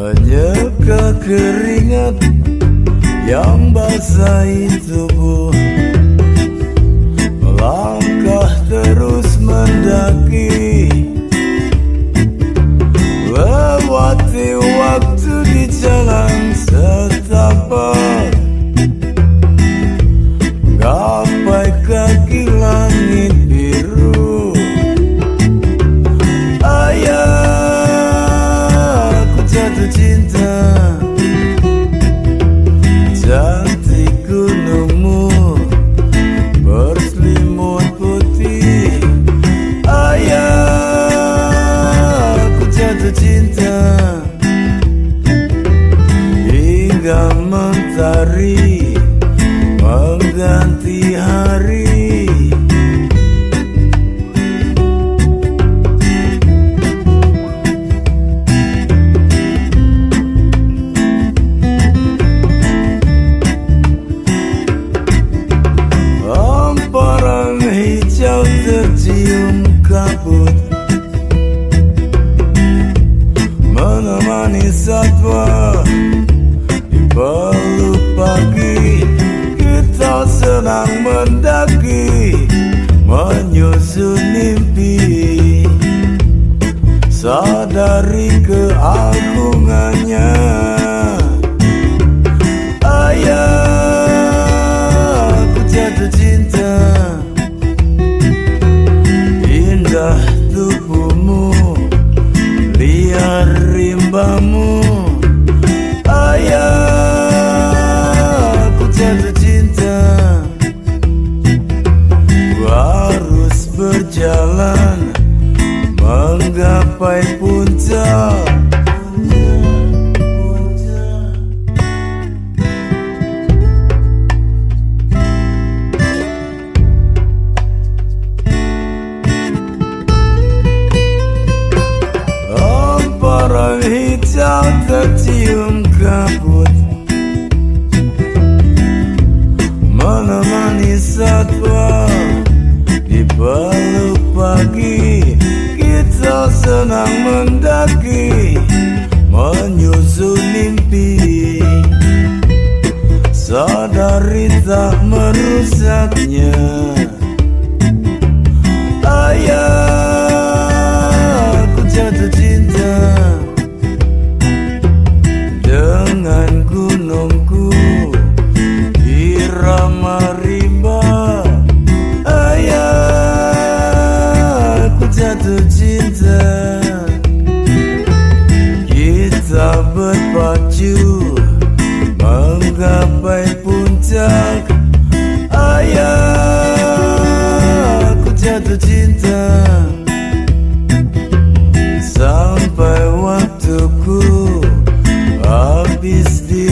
menyeka keringat yang basahi tubuh. Hingga mentari Mengganti hari. Hamparan hijau tercium kabut Sadari keagungannya. Ayah, aku jatuh cinta. Indah tubuhmu Liar rimbamu. Ayah, aku jatuh cinta. Ku harus berjalan Menggapai puncak Hijau tercium kabut. Menemani satwa Di peluk pagi. Kita senang mendaki Menyusun mimpi. Sadari tak merusaknya jatuh cinta Sampai waktuku habis di